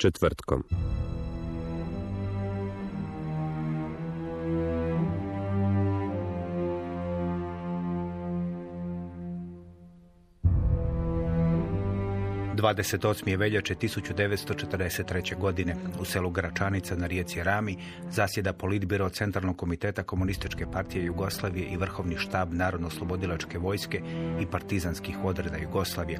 Četvrtkom. Dvadeset je veljače 1943. godine u selu Gračanica na rijeci Rami zasjeda politbiro Centralnog komiteta Komunističke partije Jugoslavije i Vrhovni štab Narodno-slobodilačke vojske i partizanskih odreda Jugoslavije.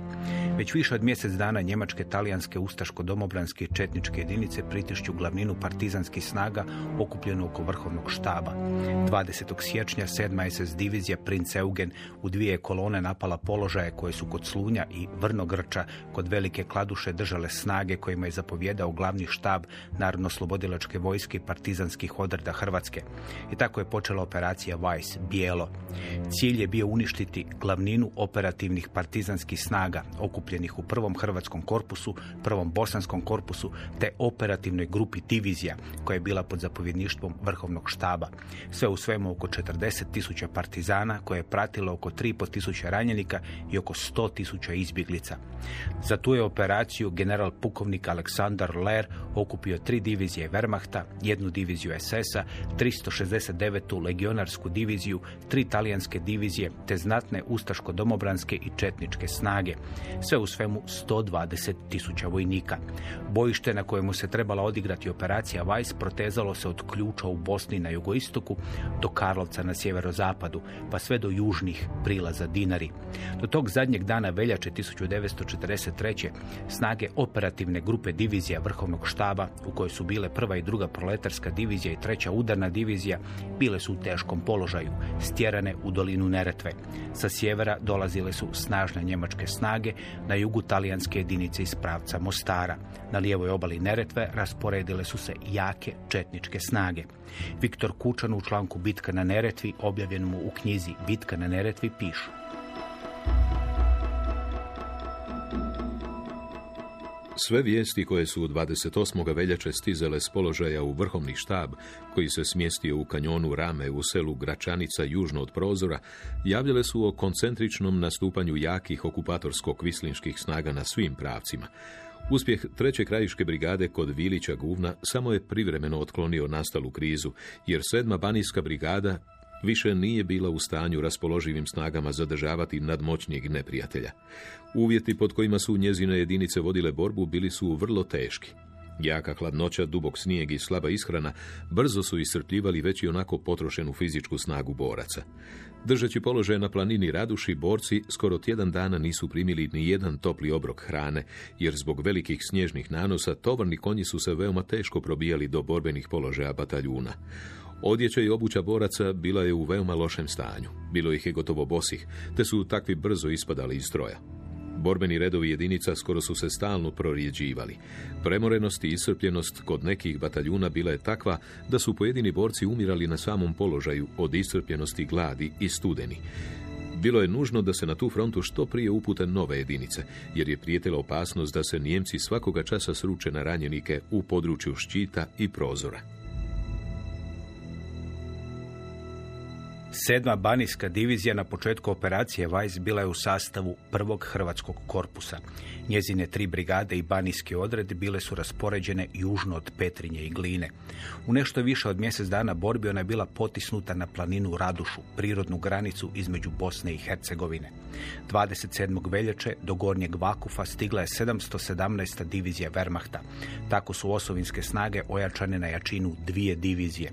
Već više od mjesec dana njemačke, talijanske, ustaško-domobranske i četničke jedinice pritišću glavninu partizanskih snaga okupljenu oko Vrhovnog štaba. 20. siječnja 7. SS divizija Prince Eugen u dvije kolone napala položaje koje su kod Slunja i Vrnogrča kod Velike Kladuše držale snage kojima je zapovjedao glavni štab Narodno-slobodilačke vojske i partizanskih odreda Hrvatske. I tako je počela operacija Weiss, bijelo. Cilj je bio uništiti glavninu operativnih partizanskih snaga okupljenih u prvom hrvatskom korpusu, prvom bosanskom korpusu te operativnoj grupi divizija koja je bila pod zapovjedništvom vrhovnog štaba. Sve u svemu oko 40 tisuća partizana koje je pratilo oko 3,5 tisuća ranjenika i oko 100 tisuća izbjeglica. Za tu je operaciju general pukovnik Aleksandar Ler okupio tri divizije Wehrmachta, jednu diviziju SS-a, 369. legionarsku diviziju, tri talijanske divizije te znatne ustaško-domobranske i četničke snage. Sve u svemu 120 tisuća vojnika. Bojište na kojemu se trebala odigrati operacija Weiss protezalo se od ključa u Bosni na jugoistoku do Karlovca na sjeverozapadu, pa sve do južnih prilaza Dinari. Do tog zadnjeg dana veljače 1943. snage operativne grupe divizija Vrhovnog štaba, u kojoj su bile prva i druga proletarska divizija i treća udarna divizija, bile su u teškom položaju, stjerane u dolinu Neretve. Sa sjevera dolazile su snažne njemačke snage, na jugu talijanske jedinice iz pravca Mostara. Na lijevoj obali Neretve rasporedile su se jake četničke snage. Viktor Kučan u članku Bitka na Neretvi, objavljenom u knjizi Bitka na Neretvi, pišu. Sve vijesti koje su 28. veljače stizale s položaja u vrhovni štab, koji se smjestio u kanjonu Rame u selu Gračanica južno od prozora, javljale su o koncentričnom nastupanju jakih okupatorsko-kvislinških snaga na svim pravcima. Uspjeh treće krajiške brigade kod Vilića Guvna samo je privremeno otklonio nastalu krizu, jer sedma banijska brigada više nije bila u stanju raspoloživim snagama zadržavati nadmoćnijeg neprijatelja. Uvjeti pod kojima su njezine jedinice vodile borbu bili su vrlo teški. Jaka hladnoća, dubok snijeg i slaba ishrana brzo su iscrpljivali već i onako potrošenu fizičku snagu boraca. Držeći položaj na planini Raduši, borci skoro tjedan dana nisu primili ni jedan topli obrok hrane, jer zbog velikih snježnih nanosa tovarni konji su se veoma teško probijali do borbenih položaja bataljuna. Odjeća i obuća boraca bila je u veoma lošem stanju. Bilo ih je gotovo bosih, te su takvi brzo ispadali iz stroja. Borbeni redovi jedinica skoro su se stalno prorijeđivali. Premorenost i iscrpljenost kod nekih bataljuna bila je takva da su pojedini borci umirali na samom položaju od iscrpljenosti, gladi i studeni. Bilo je nužno da se na tu frontu što prije upute nove jedinice, jer je prijetila opasnost da se Nijemci svakoga časa sruče na ranjenike u području ščita i prozora. Sedma banijska divizija na početku operacije Vajs bila je u sastavu prvog hrvatskog korpusa. Njezine tri brigade i banijski odred bile su raspoređene južno od Petrinje i Gline. U nešto više od mjesec dana borbi ona je bila potisnuta na planinu Radušu, prirodnu granicu između Bosne i Hercegovine. 27. veljače do Gornjeg Vakufa stigla je 717. divizija Wehrmachta. Tako su osovinske snage ojačane na jačinu dvije divizije.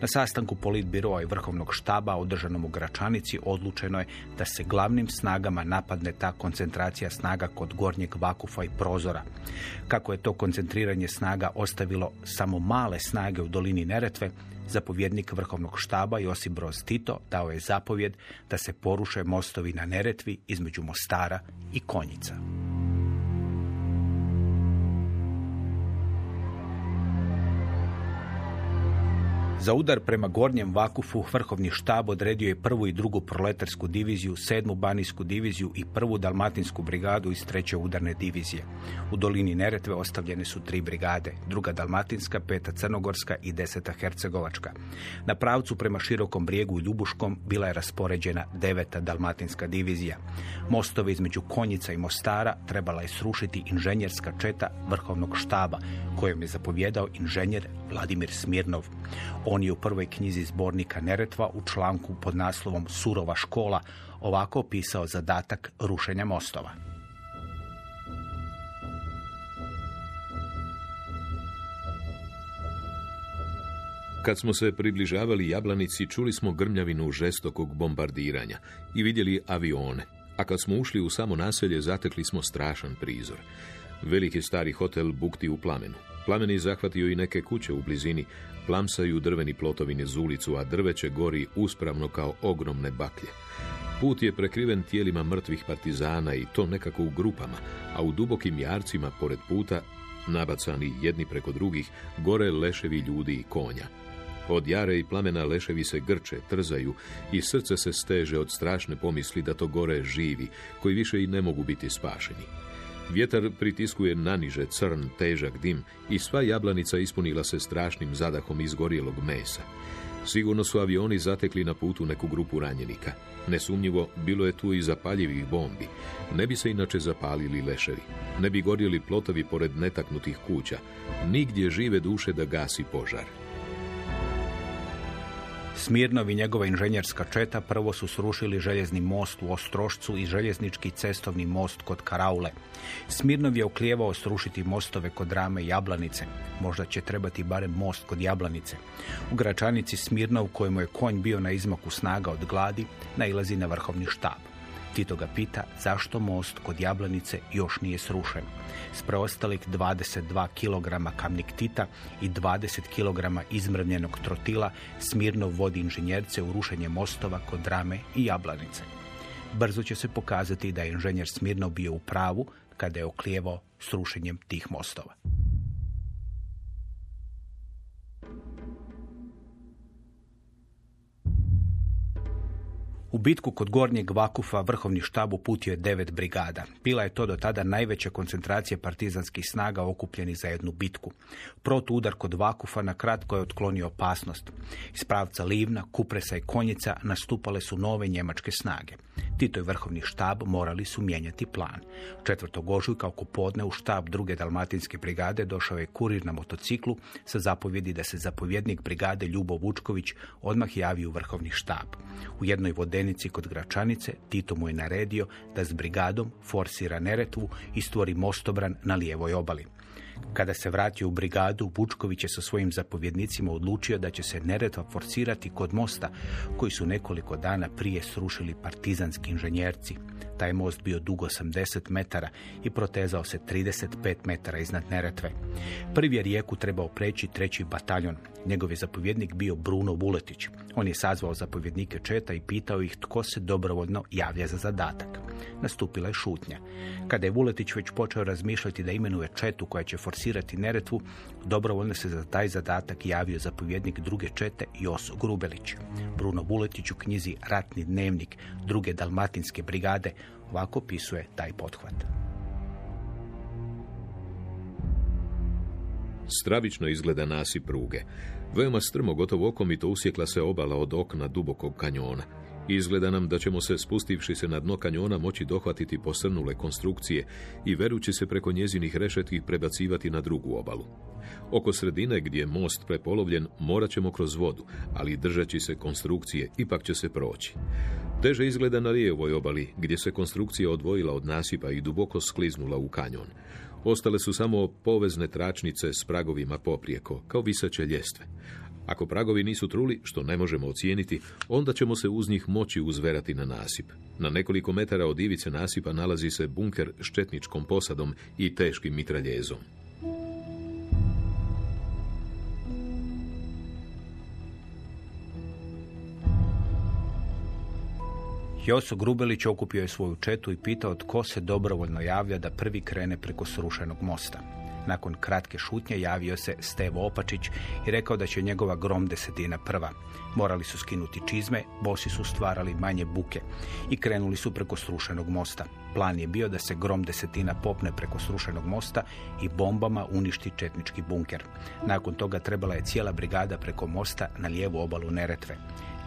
Na sastanku politbiroa i vrhovnog štaba održanom u Gračanici odlučeno je da se glavnim snagama napadne ta koncentracija snaga kod Gornjeg Vakufa i Prozora. Kako je to koncentriranje snaga ostavilo samo male snage u dolini Neretve, zapovjednik vrhovnog štaba Josip Broz Tito dao je zapovjed da se poruše mostovi na Neretvi između Mostara i Konjica. Za udar prema Gornjem Vakufu vrhovni štab odredio je prvu i drugu proletarsku diviziju, sedmu banijsku diviziju i prvu dalmatinsku brigadu iz treće udarne divizije. U dolini Neretve ostavljene su tri brigade, druga dalmatinska, peta crnogorska i deseta hercegovačka. Na pravcu prema širokom brijegu i Ljubuškom bila je raspoređena deveta dalmatinska divizija. Mostove između Konjica i Mostara trebala je srušiti inženjerska četa vrhovnog štaba, kojom je zapovjedao inženjer Vladimir Smirnov. On je u prvoj knjizi zbornika Neretva u članku pod naslovom Surova škola ovako opisao zadatak rušenja mostova. Kad smo se približavali Jablanici, čuli smo grmljavinu žestokog bombardiranja i vidjeli avione. A kad smo ušli u samo naselje, zatekli smo strašan prizor. Veliki stari hotel bukti u plamenu. Plameni zahvatio i neke kuće u blizini, plamsaju drveni plotovi niz ulicu, a drveće gori uspravno kao ogromne baklje. Put je prekriven tijelima mrtvih partizana i to nekako u grupama, a u dubokim jarcima pored puta, nabacani jedni preko drugih, gore leševi ljudi i konja. Od jare i plamena leševi se grče, trzaju i srce se steže od strašne pomisli da to gore živi, koji više i ne mogu biti spašeni. Vjetar pritiskuje naniže crn, težak dim i sva jablanica ispunila se strašnim zadahom izgorjelog mesa. Sigurno su avioni zatekli na putu neku grupu ranjenika. Nesumnjivo, bilo je tu i zapaljivih bombi. Ne bi se inače zapalili leševi. Ne bi gorjeli plotovi pored netaknutih kuća. Nigdje žive duše da gasi požar. Smirnov i njegova inženjerska četa prvo su srušili željezni most u Ostrošcu i željeznički cestovni most kod Karaule. Smirnov je oklijevao srušiti mostove kod Rame i Jablanice. Možda će trebati barem most kod Jablanice. U Gračanici Smirnov, kojemu je konj bio na izmaku snaga od gladi, nailazi na vrhovni štab. Tito ga pita zašto most kod Jablanice još nije srušen. S preostalih 22 kg kamniktita i 20 kg izmrvljenog trotila Smirnov vodi inženjerce u rušenje mostova kod Drame i Jablanice. Brzo će se pokazati da je inženjer Smirnov bio u pravu kada je oklijevao s rušenjem tih mostova. U bitku kod Gornjeg Vakufa vrhovni štab uputio je devet brigada. Bila je to do tada najveća koncentracija partizanskih snaga okupljenih za jednu bitku. udar kod Vakufa na kratko je otklonio opasnost. Iz pravca Livna, Kupresa i Konjica nastupale su nove njemačke snage. Tito i vrhovni štab morali su mijenjati plan. 4. ožujka oko podne u štab druge dalmatinske brigade došao je kurir na motociklu sa zapovjedi da se zapovjednik brigade Ljubo Vučković odmah javi u vrhovni štab. U jednoj vodenici kod Gračanice Tito mu je naredio da s brigadom forsira Neretvu i stvori mostobran na lijevoj obali. Kada se vratio u brigadu, Vučković je sa svojim zapovjednicima odlučio da će se Neretva forsirati kod mosta, koji su nekoliko dana prije srušili partizanski inženjerci. Taj most bio dug 80 metara i protezao se 35 metara iznad Neretve. Prvi je rijeku trebao preći treći bataljon. Njegov je zapovjednik bio Bruno Vuletić. On je sazvao zapovjednike Četa i pitao ih tko se dobrovoljno javlja za zadatak. Nastupila je šutnja. Kada je Vuletić već počeo razmišljati da imenuje Četu koja će forsirati Neretvu, dobrovoljno se za taj zadatak javio zapovjednik druge Čete Joso Grubelić. Bruno Vuletić u knjizi Ratni dnevnik druge dalmatinske brigade ovako pisuje taj pothvat. Stravično izgleda nasip pruge. Veoma strmo, gotovo okomito usjekla se obala od okna dubokog kanjona. Izgleda nam da ćemo se, spustivši se na dno kanjona, moći dohvatiti posrnule konstrukcije i verući se preko njezinih rešetki prebacivati na drugu obalu. Oko sredine gdje je most prepolovljen morat ćemo kroz vodu, ali držeći se konstrukcije ipak će se proći. Teže izgleda na lijevoj obali, gdje se konstrukcija odvojila od nasipa i duboko skliznula u kanjon. Ostale su samo povezne tračnice s pragovima poprijeko, kao viseće ljestve. Ako pragovi nisu truli, što ne možemo ocijeniti, onda ćemo se uz njih moći uzverati na nasip. Na nekoliko metara od ivice nasipa nalazi se bunker s četničkom posadom i teškim mitraljezom. Joso Grubelić okupio je svoju četu i pitao tko se dobrovoljno javlja da prvi krene preko srušenog mosta. Nakon kratke šutnje javio se Stevo Opačić i rekao da će njegova grom desetina prva. Morali su skinuti čizme, bosi su stvarali manje buke i krenuli su preko srušenog mosta. Plan je bio da se grom desetina popne preko srušenog mosta i bombama uništi četnički bunker. Nakon toga trebala je cijela brigada preko mosta na lijevu obalu Neretve.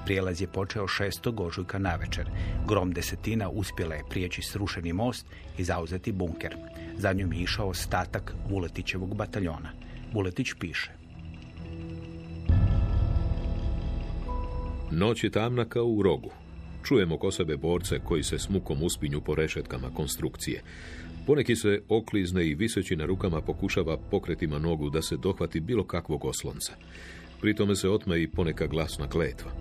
Prijelaz je počeo 6. ožujka navečer. Grom desetina uspjela je prijeći srušeni most i zauzeti bunker. Za njom je išao ostatak Vuletićevog bataljona. Vuletić piše. Noć je tamna kao u rogu. Čujemo ko sebe borce koji se s mukom uspinju po rešetkama konstrukcije. Poneki se oklizne i viseći na rukama pokušava pokretima nogu da se dohvati bilo kakvog oslonca. Pri tome se otme i poneka glasna kletva.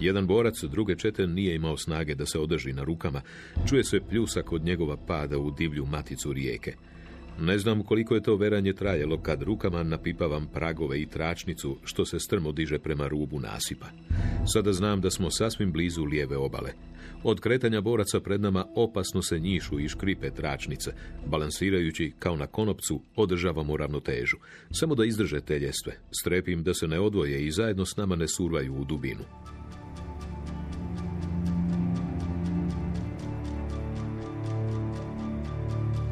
Jedan borac druge čete nije imao snage da se održi na rukama. Čuje se pljusak od njegova pada u divlju maticu rijeke. Ne znam koliko je to veranje trajalo kad rukama napipavam pragove i tračnicu što se strmo diže prema rubu nasipa. Sada znam da smo sasvim blizu lijeve obale. Od kretanja boraca pred nama opasno se njišu i škripe tračnice. Balansirajući kao na konopcu održavamo ravnotežu. Samo da izdrže te ljestve. Strepim da se ne odvoje i zajedno s nama ne survaju u dubinu.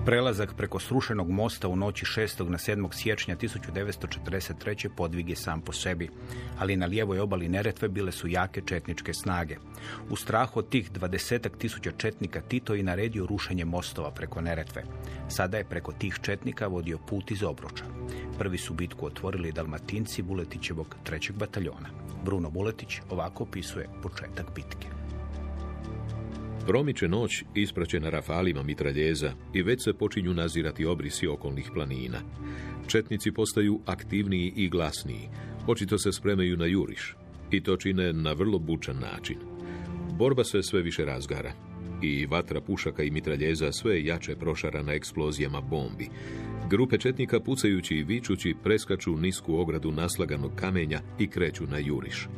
Prelazak preko srušenog mosta u noći 6. na 7. siječnja 1943. podvig je sam po sebi, ali na lijevoj obali Neretve bile su jake četničke snage. U strahu od tih dvadesetak tisuća četnika Tito i naredio rušenje mostova preko Neretve. Sada je preko tih četnika vodio put iz Obruča. Prvi su bitku otvorili Dalmatinci Buletićevog trećeg bataljona. Bruno Buletić ovako opisuje početak bitke. Promiče noć ispraćena rafalima mitraljeza i već se počinju nazirati obrisi okolnih planina. Četnici postaju aktivniji i glasniji. Očito se spremaju na juriš. I to čine na vrlo bučan način. Borba se sve više razgara. I vatra pušaka i mitraljeza sve jače prošara na eksplozijama bombi. Grupe četnika pucajući i vičući preskaču nisku ogradu naslaganog kamenja i kreću na juriš.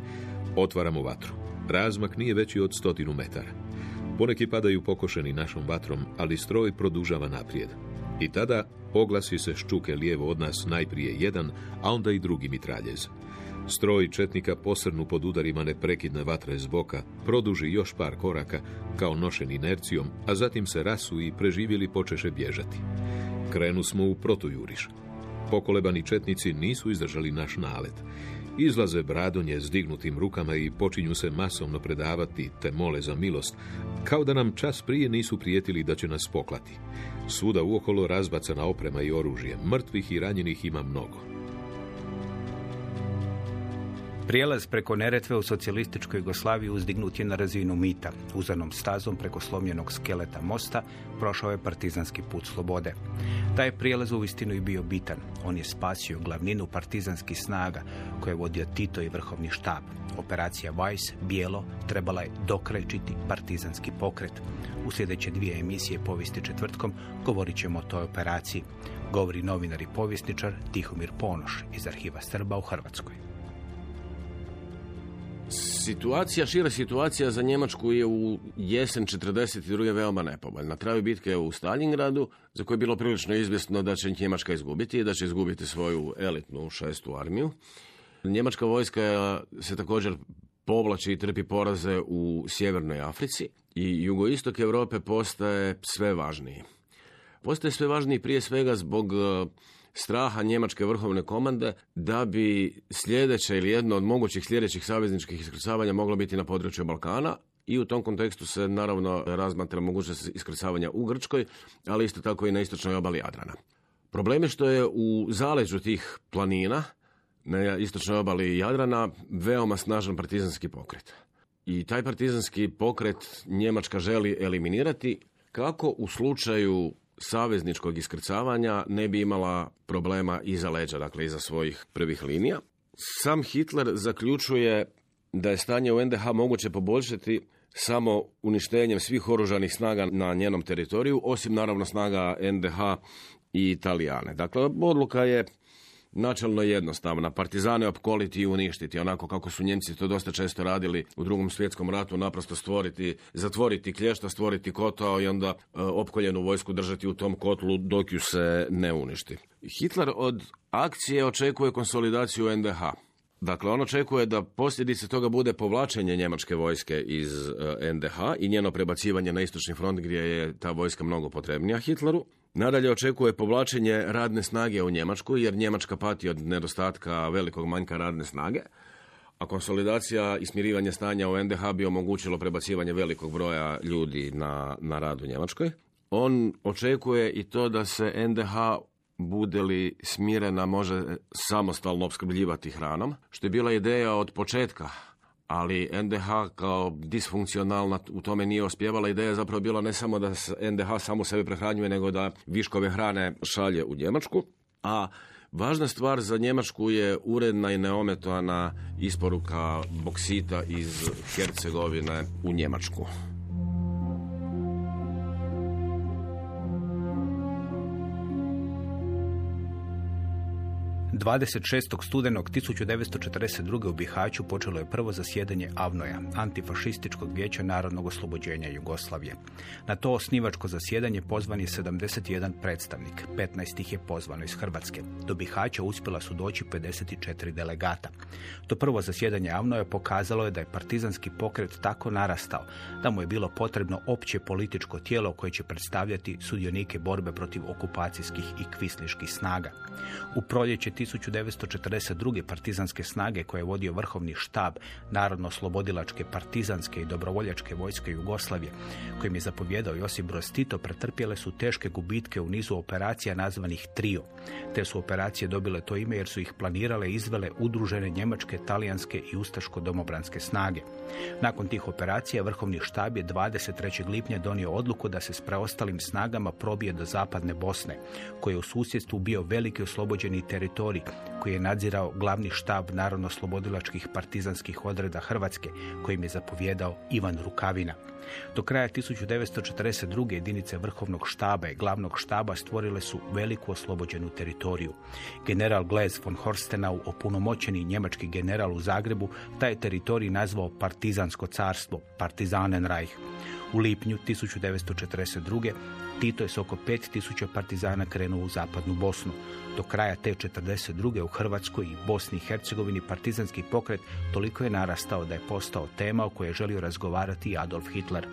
Otvaramo vatru. Razmak nije veći od stotinu metara. Poneki padaju pokošeni našom vatrom, ali stroj produžava naprijed. I tada oglasi se ščuke lijevo od nas najprije jedan, a onda i drugi mitraljez. Stroj četnika posrnu pod udarima neprekidne vatre s boka, produži još par koraka, kao nošen inercijom, a zatim se rasu i preživjeli počeše bježati. Krenu smo u protujuriš. Pokolebani četnici nisu izdržali naš nalet. Izlaze bradonje s dignutim rukama i počinju se masovno predavati te mole za milost, kao da nam čas prije nisu prijetili da će nas poklati. Svuda uokolo razbacana oprema i oružje, mrtvih i ranjenih ima mnogo. Prijelaz preko Neretve u socijalističkoj Jugoslaviji uzdignut je na razinu mita. Uzanom stazom preko slomljenog skeleta mosta prošao je partizanski put slobode. Taj prijelaz u istinu i bio bitan. On je spasio glavninu partizanskih snaga koje je vodio Tito i vrhovni štab. Operacija Weiss, bijelo, trebala je dokrećiti partizanski pokret. U sljedeće dvije emisije povijesti četvrtkom govorit ćemo o toj operaciji. Govori novinar i povjesničar Tihomir Ponoš iz arhiva Srba u Hrvatskoj. Situacija, šira situacija za Njemačku je u jesen 42. veoma nepovoljna. Na kraju bitke u Stalingradu, za koje je bilo prilično izvjesno da će Njemačka izgubiti i da će izgubiti svoju elitnu šestu armiju. Njemačka vojska se također povlači i trpi poraze u Sjevernoj Africi i jugoistok Europe postaje sve važniji. Postaje sve važniji prije svega zbog straha njemačke vrhovne komande da bi sljedeće ili jedno od mogućih sljedećih savezničkih iskrcavanja moglo biti na području Balkana, i u tom kontekstu se naravno razmatra mogućnost iskrcavanja u Grčkoj, ali isto tako i na istočnoj obali Jadrana. Problem je što je u zaleđu tih planina, na istočnoj obali Jadrana, veoma snažan partizanski pokret. I taj partizanski pokret Njemačka želi eliminirati kako u slučaju savezničkog iskrcavanja ne bi imala problema iza leđa, dakle iza svojih prvih linija. Sam Hitler zaključuje da je stanje u NDH moguće poboljšati samo uništenjem svih oružanih snaga na njenom teritoriju, osim naravno snaga NDH i Italijane. Dakle, odluka je načelno jednostavna. Partizane opkoliti i uništiti, onako kako su Njemci to dosta često radili u drugom svjetskom ratu, naprosto stvoriti, zatvoriti klješta, stvoriti kotao i onda e, opkoljenu vojsku držati u tom kotlu dok ju se ne uništi. Hitler od akcije očekuje konsolidaciju NDH. Dakle, on očekuje da posljedice toga bude povlačenje njemačke vojske iz e, NDH i njeno prebacivanje na istočni front gdje je ta vojska mnogo potrebnija Hitleru. Nadalje očekuje povlačenje radne snage u Njemačku jer Njemačka pati od nedostatka velikog manjka radne snage, a konsolidacija i smirivanje stanja u NDH bi omogućilo prebacivanje velikog broja ljudi na, na rad u Njemačkoj. On očekuje i to da se NDH bude li smirena može samostalno opskrbljivati hranom, što je bila ideja od početka ali NDH kao disfunkcionalna u tome nije ospjevala. Ideja je zapravo bila ne samo da NDH samo sebe prehranjuje, nego da viškove hrane šalje u Njemačku. A važna stvar za Njemačku je uredna i neometovana isporuka boksita iz Hercegovine u Njemačku. 26. studenog 1942. u Bihaću počelo je prvo zasjedanje Avnoja, antifašističkog vijeća narodnog oslobođenja Jugoslavije. Na to osnivačko zasjedanje pozvan je 71 predstavnik, 15 ih je pozvano iz Hrvatske. Do Bihaća uspjela su doći 54 delegata. To prvo zasjedanje Avnoja pokazalo je da je partizanski pokret tako narastao da mu je bilo potrebno opće političko tijelo koje će predstavljati sudionike borbe protiv okupacijskih i kvisliških snaga. U proljeće 1942. partizanske snage koje je vodio vrhovni štab Narodno-slobodilačke partizanske i dobrovoljačke vojske Jugoslavije, kojim je zapovjedao Josip Broz Tito, pretrpjele su teške gubitke u nizu operacija nazvanih Trio. Te su operacije dobile to ime jer su ih planirale i izvele udružene njemačke, talijanske i ustaško-domobranske snage. Nakon tih operacija vrhovni štab je 23. lipnja donio odluku da se s preostalim snagama probije do zapadne Bosne, koji je u susjedstvu bio veliki oslobođeni teritorij koji je nadzirao glavni štab narodno-slobodilačkih partizanskih odreda Hrvatske, kojim je zapovjedao Ivan Rukavina. Do kraja 1942. jedinice vrhovnog štaba i glavnog štaba stvorile su veliku oslobođenu teritoriju. General Glez von Horstenau, opunomoćeni njemački general u Zagrebu, taj teritorij nazvao Partizansko carstvo, Partizanenreich. U lipnju 1942. Tito je s oko 5000 partizana krenuo u zapadnu Bosnu. Do kraja te 42. u Hrvatskoj i Bosni i Hercegovini partizanski pokret toliko je narastao da je postao tema o kojoj je želio razgovarati Adolf Hitler.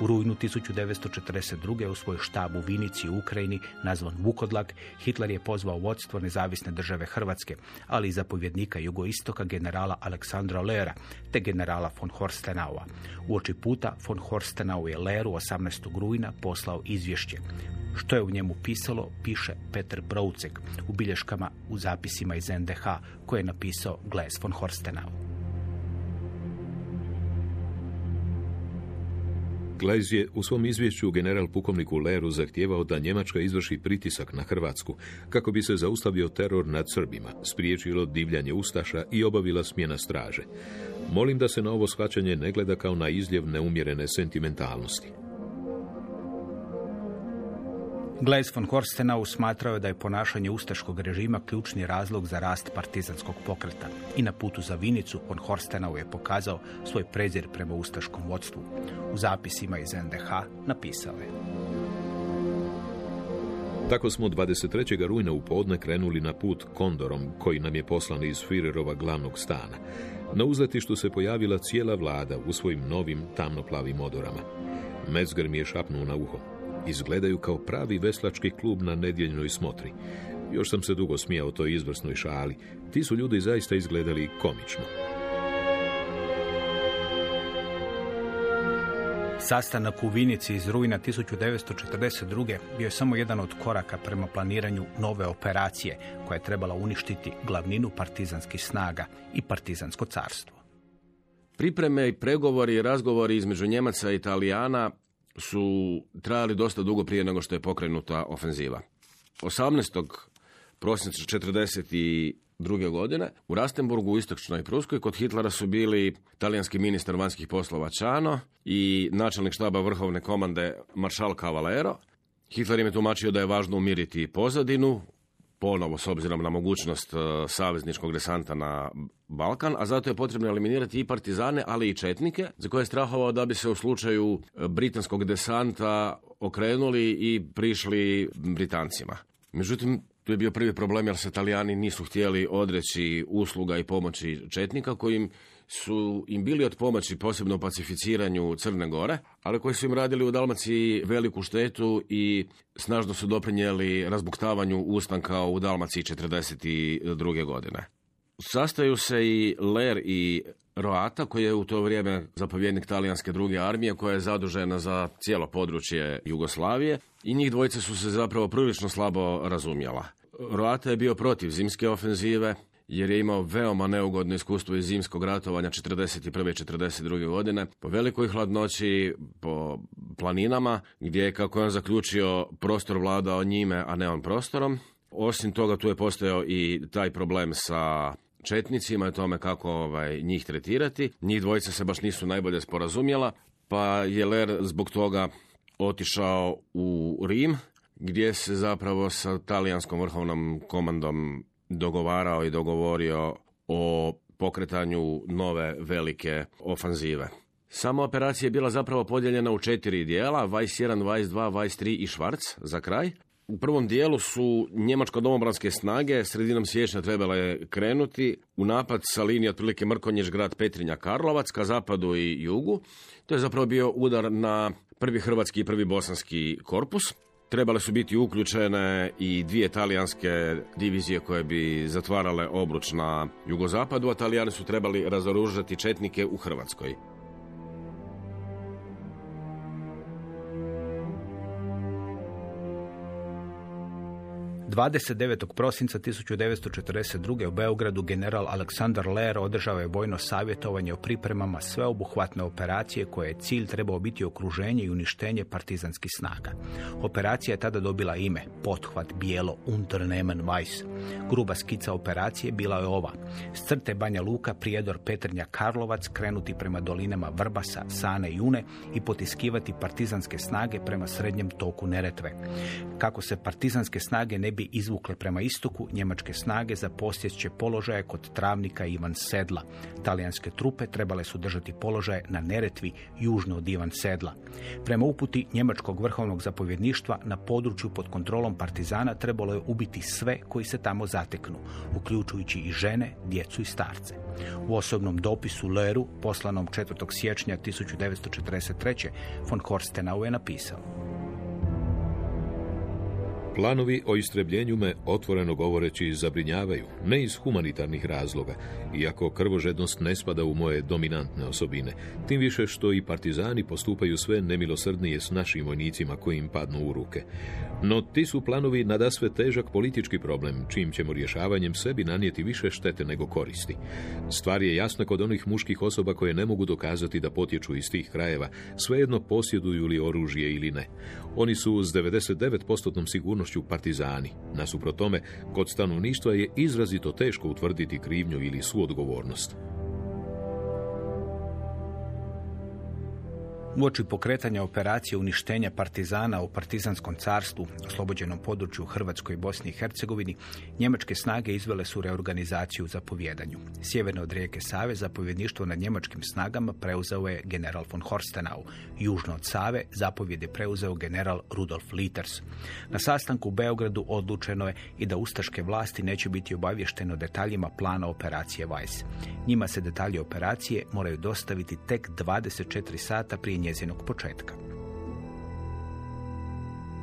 U rujnu 1942. u svoj štab u Vinici u Ukrajini, nazvan Vukodlak, Hitler je pozvao vodstvo nezavisne države Hrvatske, ali i zapovjednika jugoistoka generala Aleksandra Lera te generala von Horstenaua. U oči puta von Horstenau je Leru 18. rujna poslao izvješće. Što je u njemu pisalo, piše Peter Broucek u bilješkama u zapisima iz NDH koje je napisao Gles von Horstenau. Glez je u svom izvješću general pukovniku Leru zahtijevao da Njemačka izvrši pritisak na Hrvatsku kako bi se zaustavio teror nad Srbima, spriječilo divljanje Ustaša i obavila smjena straže. Molim da se na ovo shvaćanje ne gleda kao na izljev neumjerene sentimentalnosti. Gleis von Horstenau smatrao je da je ponašanje ustaškog režima ključni razlog za rast partizanskog pokreta i na putu za Vinicu von Horstenau je pokazao svoj prezir prema ustaškom vodstvu. U zapisima iz NDH napisao je. Tako smo 23. rujna u podne krenuli na put Kondorom, koji nam je poslan iz Führerova glavnog stana. Na uzletištu se pojavila cijela vlada u svojim novim tamnoplavim odorama. Metzger mi je šapnuo na uho izgledaju kao pravi veslački klub na nedjeljnoj smotri. Još sam se dugo smijao toj izvrsnoj šali. Ti su ljudi zaista izgledali komično. Sastanak u Vinici iz rujna 1942. bio je samo jedan od koraka prema planiranju nove operacije koja je trebala uništiti glavninu partizanskih snaga i partizansko carstvo. Pripreme i pregovori i razgovori između Njemaca i Italijana su trajali dosta dugo prije nego što je pokrenuta ofenziva. 18. prosinca 1942. godine u Rastenburgu u Istočnoj Pruskoj kod Hitlera su bili talijanski ministar vanjskih poslova Čano i načelnik štaba vrhovne komande maršal Cavalero. Hitler im je tumačio da je važno umiriti pozadinu, ponovo s obzirom na mogućnost e, savezničkog desanta na Balkan, a zato je potrebno eliminirati i partizane, ali i četnike, za koje je strahovao da bi se u slučaju e, britanskog desanta okrenuli i prišli Britancima. Međutim, tu je bio prvi problem jer se Italijani nisu htjeli odreći usluga i pomoći četnika kojim su im bili od pomoći posebno pacificiranju Crne Gore, ali koji su im radili u Dalmaciji veliku štetu i snažno su doprinijeli razbuktavanju ustanka u Dalmaciji 1942. godine. Sastaju se i Ler i Roata, koji je u to vrijeme zapovjednik talijanske druge armije, koja je zadužena za cijelo područje Jugoslavije i njih dvojice su se zapravo prilično slabo razumjela. Roata je bio protiv zimske ofenzive, jer je imao veoma neugodno iskustvo iz zimskog ratovanja 41. i 42. godine, po velikoj hladnoći, po planinama, gdje je, kako je on zaključio, prostor vladao njime, a ne on prostorom. Osim toga, tu je postojao i taj problem sa četnicima i tome kako ovaj, njih tretirati. Njih dvojica se baš nisu najbolje sporazumjela, pa je Ler zbog toga otišao u Rim, gdje se zapravo sa talijanskom vrhovnom komandom dogovarao i dogovorio o pokretanju nove velike ofanzive. Sama operacija je bila zapravo podijeljena u četiri dijela, Vajs 1, Vajs 2, Vajs 3 i Švarc za kraj. U prvom dijelu su njemačko domobranske snage sredinom siječnja trebale krenuti u napad sa linije otprilike Mrkonjiš, grad Petrinja, Karlovac, ka zapadu i jugu. To je zapravo bio udar na prvi hrvatski i prvi bosanski korpus. Trebale su biti uključene i dvije talijanske divizije koje bi zatvarale obruč na jugozapadu, a talijani su trebali razoružati četnike u Hrvatskoj. 29. prosinca 1942. u Beogradu general Aleksandar Ler održao je vojno savjetovanje o pripremama sveobuhvatne operacije koje je cilj trebao biti okruženje i uništenje partizanskih snaga. Operacija je tada dobila ime Pothvat bijelo Unternehmen Weiss. Gruba skica operacije bila je ova. S crte Banja Luka, Prijedor, Petrnja, Karlovac krenuti prema dolinama Vrbasa, Sane i Une i potiskivati partizanske snage prema srednjem toku Neretve. Kako se partizanske snage ne bi izvukle prema istoku, njemačke snage za posjeće položaje kod Travnika Ivan Sedla. Talijanske trupe trebale su držati položaje na Neretvi južno od Ivan Sedla. Prema uputi njemačkog vrhovnog zapovjedništva na području pod kontrolom partizana trebalo je ubiti sve koji se tamo zateknu, uključujući i žene, djecu i starce. U osobnom dopisu Leru, poslanom 4. siječnja 1943. von Horstenau je napisao Planovi o istrebljenju me, otvoreno govoreći, zabrinjavaju, ne iz humanitarnih razloga, iako krvožednost ne spada u moje dominantne osobine, tim više što i partizani postupaju sve nemilosrdnije s našim vojnicima koji im padnu u ruke. No ti su planovi nadasve težak politički problem, čim ćemo rješavanjem sebi nanijeti više štete nego koristi. Stvar je jasna kod onih muških osoba koje ne mogu dokazati da potječu iz tih krajeva, svejedno posjeduju li oružje ili ne. Oni su s 99% sigurnošću partizani. Nasuprot tome, kod stanovništva je izrazito teško utvrditi krivnju ili suodgovornost. Uoči pokretanja operacije uništenja partizana u partizanskom carstvu, oslobođenom području Hrvatskoj i Bosni i Hercegovini, njemačke snage izvele su reorganizaciju za povjedanju. Sjeverno od rijeke Save zapovjedništvo nad njemačkim snagama preuzeo je general von Horstenau. Južno od Save zapovjed je preuzeo general Rudolf Litters. Na sastanku u Beogradu odlučeno je i da ustaške vlasti neće biti obavještene o detaljima plana operacije Weiss. Njima se detalji operacije moraju dostaviti tek 24 sata prije njezinog početka.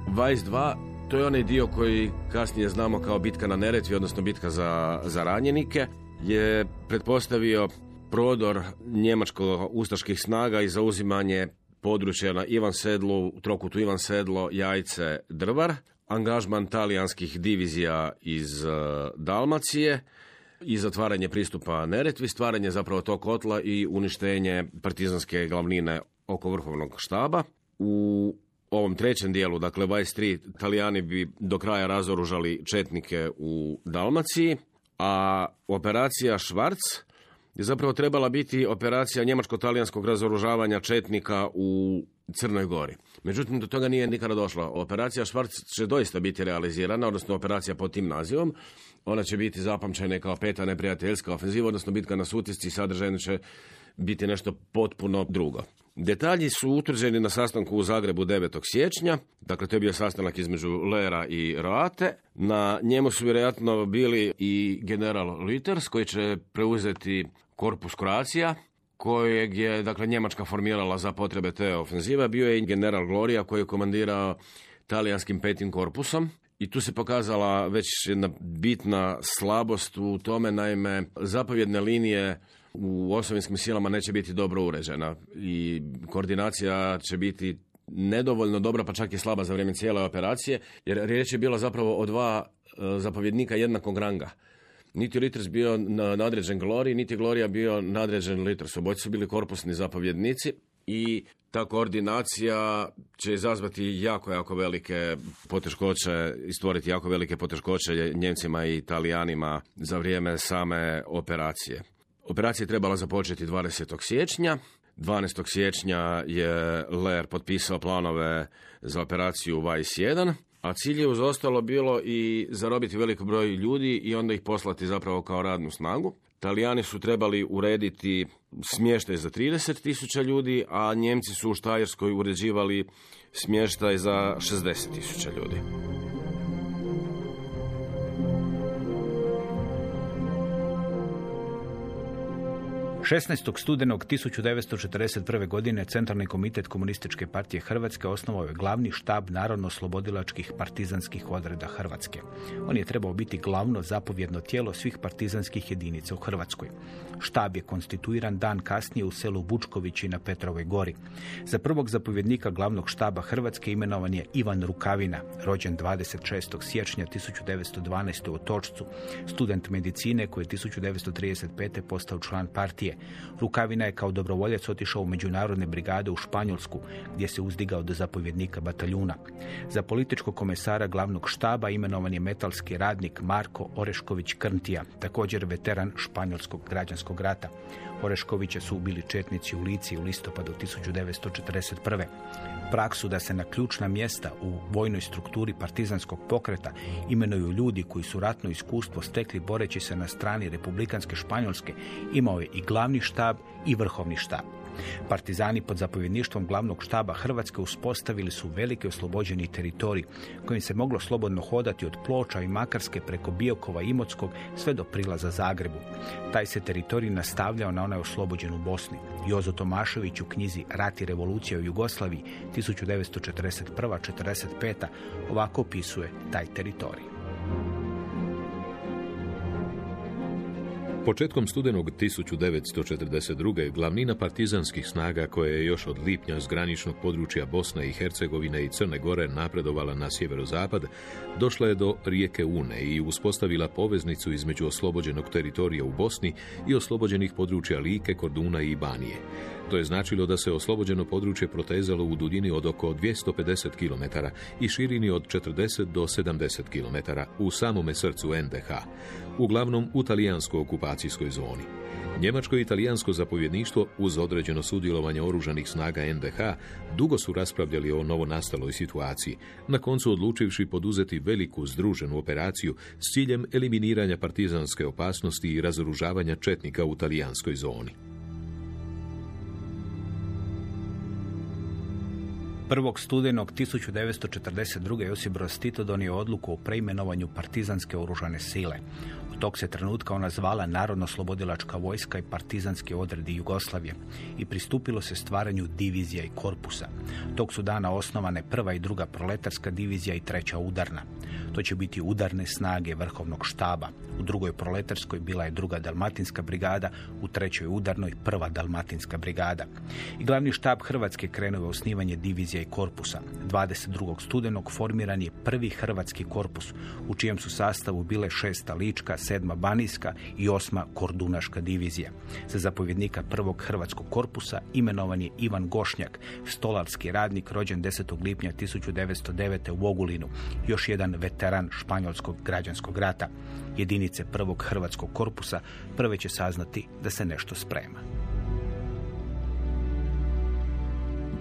Vajs 2 To je onaj dio koji kasnije znamo kao bitka na Neretvi, odnosno bitka za, za ranjenike, je pretpostavio prodor njemačko-ustaških snaga i zauzimanje područja na Ivan Sedlu, trokutu Ivan Sedlo, Jajce, Drvar, angažman talijanskih divizija iz e, Dalmacije i zatvaranje pristupa Neretvi, stvaranje zapravo tog kotla i uništenje partizanske glavnine oko vrhovnog štaba. U ovom trećem dijelu, dakle 23, Talijani bi do kraja razoružali četnike u Dalmaciji, a operacija Švarc je zapravo trebala biti operacija njemačko-talijanskog razoružavanja četnika u Crnoj Gori. Međutim, do toga nije nikada došlo. Operacija Švarc će doista biti realizirana, odnosno operacija pod tim nazivom. Ona će biti zapamćena kao peta neprijateljska ofenziva, odnosno bitka na sutisci sadržajno će biti nešto potpuno drugo. Detalji su utvrđeni na sastanku u Zagrebu 9. siječnja, dakle to je bio sastanak između Lera i Roate. Na njemu su vjerojatno bili i general Litters koji će preuzeti korpus Kroacija, kojeg je dakle Njemačka formirala za potrebe te ofenzive. Bio je i general Gloria koji je komandirao talijanskim petim korpusom. I tu se pokazala već jedna bitna slabost u tome, naime, zapovjedne linije u osovinskim silama neće biti dobro uređena i koordinacija će biti nedovoljno dobra, pa čak i slaba za vrijeme cijele operacije, jer riječ je bila zapravo o dva e, zapovjednika jednakog ranga. Niti Litters bio nadređen Glori, niti Gloria bio nadređen Litters. Oboje su bili korpusni zapovjednici i ta koordinacija će izazvati jako, jako velike poteškoće i stvoriti jako velike poteškoće Njemcima i Italijanima za vrijeme same operacije. Operacija je trebala započeti 20. siječnja. 12. siječnja je Ler potpisao planove za operaciju Vajs 1, a cilj je uz ostalo bilo i zarobiti velik broj ljudi i onda ih poslati zapravo kao radnu snagu. Talijani su trebali urediti smještaj za 30 tisuća ljudi, a Njemci su u Štajerskoj uređivali smještaj za 60 tisuća ljudi. 16. studenog 1941. godine Centralni komitet Komunističke partije Hrvatske osnovao je glavni štab narodno-slobodilačkih partizanskih odreda Hrvatske. On je trebao biti glavno zapovjedno tijelo svih partizanskih jedinica u Hrvatskoj. Štab je konstituiran dan kasnije u selu Bučkovići na Petrovoj gori. Za prvog zapovjednika glavnog štaba Hrvatske imenovan je Ivan Rukavina, rođen 26. siječnja 1912. u Točcu, student medicine koji je 1935. postao član partije. Rukavina je kao dobrovoljac otišao u međunarodne brigade u Španjolsku, gdje se uzdigao do zapovjednika bataljuna. Za političkog komesara glavnog štaba imenovan je metalski radnik Marko Orešković Krntija, također veteran španjolskog građanskog rata. Oreškovića su ubili četnici u Lici u listopadu 1941. Praksu da se na ključna mjesta u vojnoj strukturi partizanskog pokreta imenuju ljudi koji su ratno iskustvo stekli boreći se na strani Republikanske Španjolske imao je i glavni štab i vrhovni štab. Partizani pod zapovjedništvom glavnog štaba Hrvatske uspostavili su veliki oslobođeni teritorij kojim se moglo slobodno hodati od Ploča i Makarske preko Biokova i Imotskog sve do prilaza Zagrebu. Taj se teritorij nastavljao na onaj oslobođen u Bosni. Jozo Tomašević u knjizi Rat i revolucija u Jugoslaviji 1941-45 ovako opisuje taj teritorij. Početkom studenog 1942. glavnina partizanskih snaga koja je još od lipnja s graničnog područja Bosne i Hercegovine i Crne Gore napredovala na sjeverozapad, došla je do rijeke Une i uspostavila poveznicu između oslobođenog teritorija u Bosni i oslobođenih područja Like, Korduna i Banije. To je značilo da se oslobođeno područje protezalo u duljini od oko 250 km i širini od 40 do 70 km u samome srcu NDH, uglavnom u talijanskoj okupacijskoj zoni. Njemačko i italijansko zapovjedništvo uz određeno sudjelovanje oružanih snaga NDH dugo su raspravljali o novonastaloj situaciji, na koncu odlučivši poduzeti veliku združenu operaciju s ciljem eliminiranja partizanske opasnosti i razoružavanja četnika u talijanskoj zoni. 1. studenog 1942. Josip Broz Tito donio odluku o preimenovanju partizanske oružane sile. Tog se trenutka ona zvala Narodno-slobodilačka vojska i partizanski odredi Jugoslavije i pristupilo se stvaranju divizija i korpusa. Tog su dana osnovane prva i druga proletarska divizija i treća udarna. To će biti udarne snage vrhovnog štaba. U drugoj proletarskoj bila je druga dalmatinska brigada, u trećoj udarnoj prva dalmatinska brigada. I glavni štab Hrvatske krenuo je osnivanje divizija i korpusa. 22. studenog formiran je prvi hrvatski korpus, u čijem su sastavu bile šesta lička, sedma banijska i osma kordunaška divizija. Za zapovjednika prvog hrvatskog korpusa imenovan je Ivan Gošnjak, stolarski radnik rođen 10. lipnja 1909. u Ogulinu, još jedan veteran španjolskog građanskog rata. Jedinice prvog hrvatskog korpusa prve će saznati da se nešto sprema.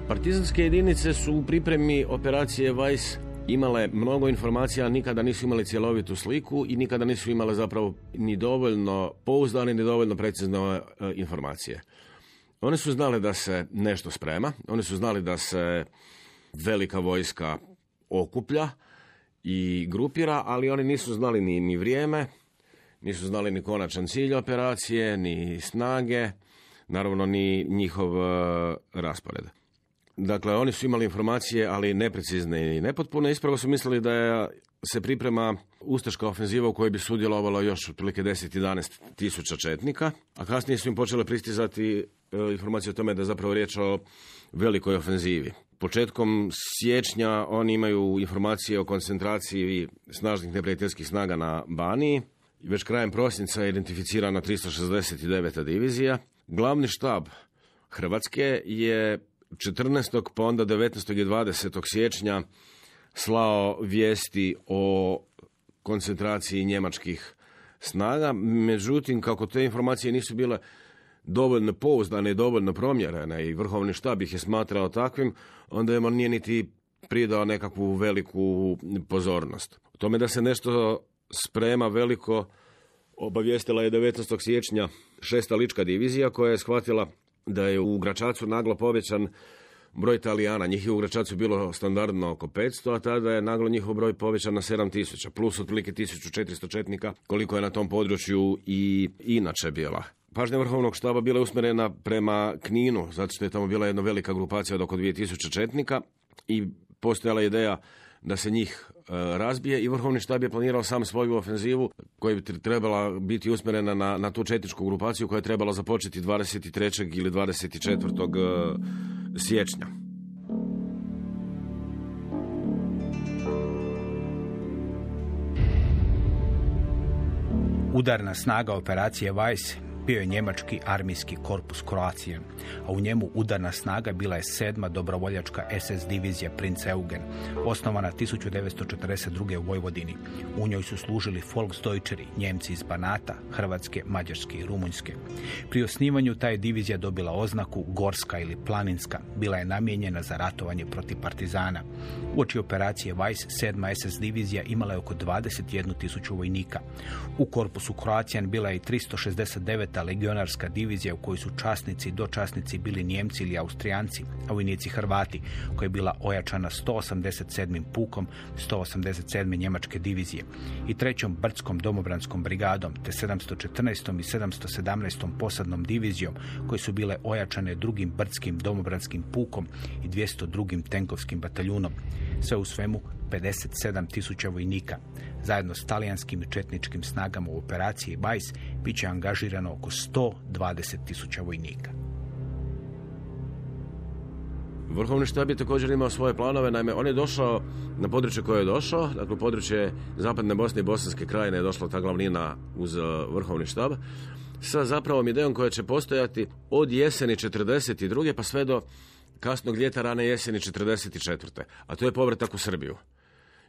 Partizanske jedinice su u pripremi operacije Weiss imale mnogo informacija, nikada nisu imali cjelovitu sliku i nikada nisu imale zapravo ni dovoljno pouzdane, ni dovoljno precizne e, informacije. One su znale da se nešto sprema, one su znali da se velika vojska okuplja i grupira, ali oni nisu znali ni, ni vrijeme, nisu znali ni konačan cilj operacije, ni snage, naravno ni njihov e, raspored. Dakle, oni su imali informacije, ali neprecizne i nepotpune. Ispravo su mislili da je, se priprema ustaška ofenziva u kojoj bi sudjelovalo još otprilike 10-11 tisuća četnika, a kasnije su im počele pristizati e, informacije o tome da je zapravo riječ o velikoj ofenzivi. Početkom siječnja oni imaju informacije o koncentraciji snažnih neprijateljskih snaga na Baniji. Već krajem prosinca je identificirana 369. divizija. Glavni štab Hrvatske je 14. pa onda 19. i 20. siječnja slao vijesti o koncentraciji njemačkih snaga. Međutim, kako te informacije nisu bile dovoljno pouzdane i dovoljno promjerene i vrhovni štab ih je smatrao takvim, onda je on nije niti pridao nekakvu veliku pozornost. O tome da se nešto sprema veliko obavijestila je 19. siječnja šesta lička divizija koja je shvatila da je u Gračacu naglo povećan broj Italijana. Njih je u Gračacu bilo standardno oko 500, a tada je naglo njihov broj povećan na 7000, plus otprilike 1400 četnika, koliko je na tom području i inače bila. Pažnja vrhovnog štaba bila je usmjerena prema Kninu, zato što je tamo bila jedna velika grupacija od oko 2000 četnika i postojala ideja da se njih e, razbije i vrhovni štab je planirao sam svoju ofenzivu koja bi trebala biti usmjerena na, na tu četničku grupaciju koja je trebala započeti 23. ili 24. E, siječnja. Udarna snaga operacije Weiss bio je njemački armijski korpus Kroacije, a u njemu udarna snaga bila je sedma dobrovoljačka SS divizija Prince Eugen, osnovana 1942. u Vojvodini. U njoj su služili Volksdeutscheri, Njemci iz Banata, Hrvatske, Mađarske i Rumunjske. Pri osnivanju ta je divizija dobila oznaku Gorska ili Planinska. Bila je namijenjena za ratovanje protiv partizana. Uoči operacije Weiss, sedma SS divizija imala je oko 21.000 vojnika. U korpusu Kroacijan bila je 369 9. legionarska divizija u kojoj su časnici i dočasnici bili Njemci ili Austrijanci, a vojnici Hrvati, koja je bila ojačana 187. pukom 187. njemačke divizije i trećom brdskom domobranskom brigadom te 714. i 717. posadnom divizijom koje su bile ojačane drugim brdskim domobranskim pukom i 202. tenkovskim bataljunom. Sve u svemu 57 tisuća vojnika. Zajedno s talijanskim i četničkim snagama u operaciji Bajs bit će angažirano oko 120 tisuća vojnika. Vrhovni štab je također imao svoje planove, naime on je došao na područje koje je došao, dakle područje zapadne Bosne i Bosanske krajine je došla ta glavnina uz uh, vrhovni štab, sa zapravo idejom koja će postojati od jeseni 42. pa sve do kasnog ljeta, rane jeseni 44. A to je povratak u Srbiju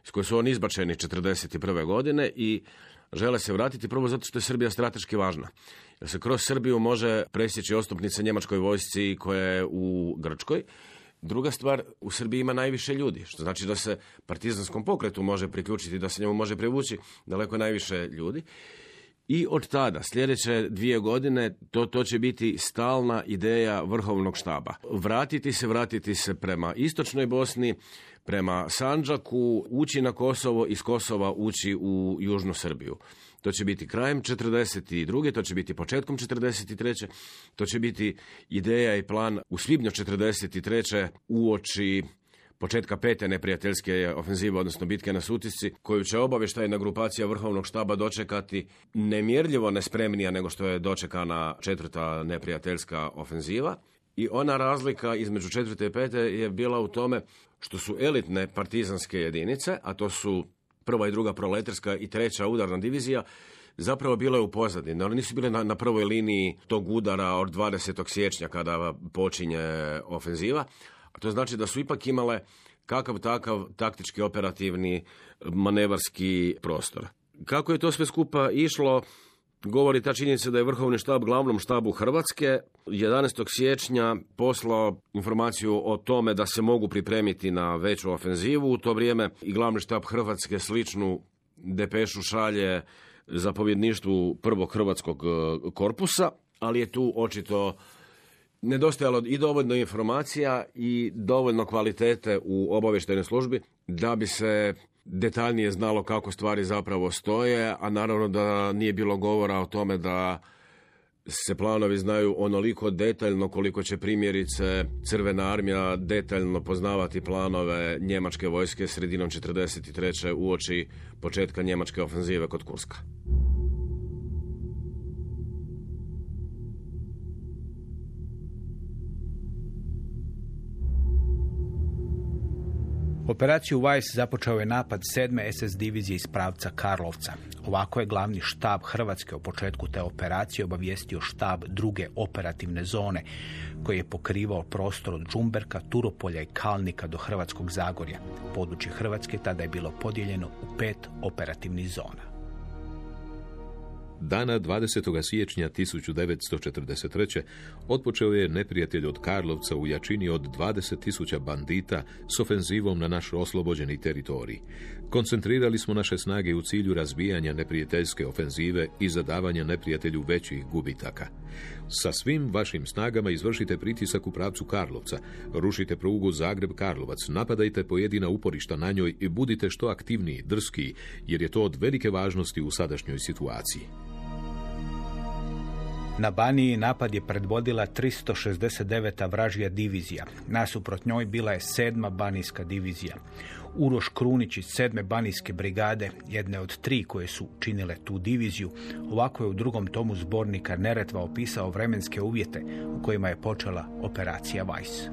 iz koje su oni izbačeni 1941. godine i žele se vratiti prvo zato što je Srbija strateški važna. Jer se kroz Srbiju može presjeći ostupnica njemačkoj vojsci koja je u Grčkoj. Druga stvar, u Srbiji ima najviše ljudi, što znači da se partizanskom pokretu može priključiti, da se njemu može privući daleko najviše ljudi. I od tada, sljedeće dvije godine, to, to će biti stalna ideja vrhovnog štaba. Vratiti se, vratiti se prema istočnoj Bosni, prema Sanđaku, ući na Kosovo, iz Kosova ući u Južnu Srbiju. To će biti krajem 42. To će biti početkom 43. To će biti ideja i plan u svibnju 43. uoči početka pete neprijateljske ofenzive, odnosno bitke na Sutisci, koju će obavještajna grupacija Vrhovnog štaba dočekati nemjerljivo nespremnija nego što je dočekana četvrta neprijateljska ofenziva. I ona razlika između četvrte i pete je bila u tome što su elitne partizanske jedinice, a to su prva i druga proletarska i treća udarna divizija, zapravo bile u pozadini. One nisu bile na, na prvoj liniji tog udara od 20. siječnja kada počinje ofenziva, a to znači da su ipak imale kakav takav taktički operativni manevarski prostor. Kako je to sve skupa išlo, govori ta činjenica da je Vrhovni štab glavnom štabu Hrvatske 11. siječnja poslao informaciju o tome da se mogu pripremiti na veću ofenzivu. U to vrijeme i glavni štab Hrvatske sličnu depešu šalje zapovjedništvu prvog hrvatskog e, korpusa, ali je tu očito nedostajalo i dovoljno informacija i dovoljno kvalitete u obavještajnoj službi da bi se detaljnije znalo kako stvari zapravo stoje, a naravno da nije bilo govora o tome da se planovi znaju onoliko detaljno koliko će primjerice Crvena armija detaljno poznavati planove njemačke vojske sredinom 43. uoči početka njemačke ofenzive kod Kurska. Operaciju Weiss započeo je napad 7. SS divizije iz pravca Karlovca. Ovako je glavni štab Hrvatske o početku te operacije obavijestio štab druge operativne zone, koji je pokrivao prostor od Džumberka, Turopolja i Kalnika do Hrvatskog Zagorja. Područje Hrvatske tada je bilo podijeljeno u pet operativnih zona. Dana 20. siječnja 1943. otpočeo je neprijatelj od Karlovca u jačini od 20.000 bandita s ofenzivom na naš oslobođeni teritorij. Koncentrirali smo naše snage u cilju razbijanja neprijateljske ofenzive i zadavanja neprijatelju većih gubitaka. Sa svim vašim snagama izvršite pritisak u pravcu Karlovca, rušite prugu Zagreb-Karlovac, napadajte pojedina uporišta na njoj i budite što aktivniji, drski, jer je to od velike važnosti u sadašnjoj situaciji. Na Baniji napad je predvodila 369. vražija divizija. Nasuprot njoj bila je sedma banijska divizija. Uroš Krunić iz sedme banijske brigade, jedne od tri koje su činile tu diviziju, ovako je u drugom tomu zbornika Neretva opisao vremenske uvjete u kojima je počela operacija Weiss.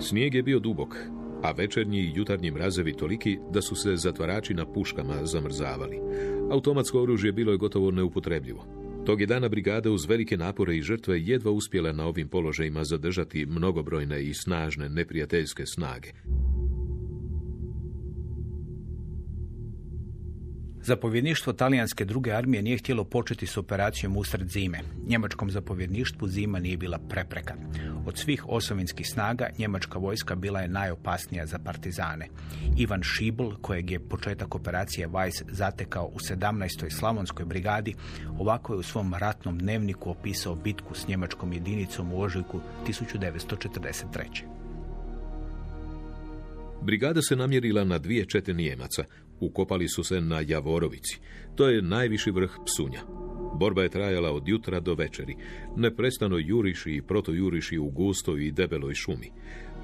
Snijeg je bio dubok, a večernji i jutarnji mrazevi toliki da su se zatvarači na puškama zamrzavali. Automatsko oružje bilo je gotovo neupotrebljivo. Tog je dana brigada uz velike napore i žrtve jedva uspjela na ovim položajima zadržati mnogobrojne i snažne neprijateljske snage. Zapovjedništvo talijanske druge armije nije htjelo početi s operacijom usred zime. Njemačkom zapovjedništvu zima nije bila prepreka. Od svih osovinskih snaga njemačka vojska bila je najopasnija za partizane. Ivan Šibl, kojeg je početak operacije Weiss zatekao u 17. slavonskoj brigadi, ovako je u svom ratnom dnevniku opisao bitku s njemačkom jedinicom u ožujku 1943. Brigada se namjerila na dvije čete Nijemaca, Ukopali su se na Javorovici. To je najviši vrh psunja. Borba je trajala od jutra do večeri. Neprestano juriši i protojuriši u gustoj i debeloj šumi.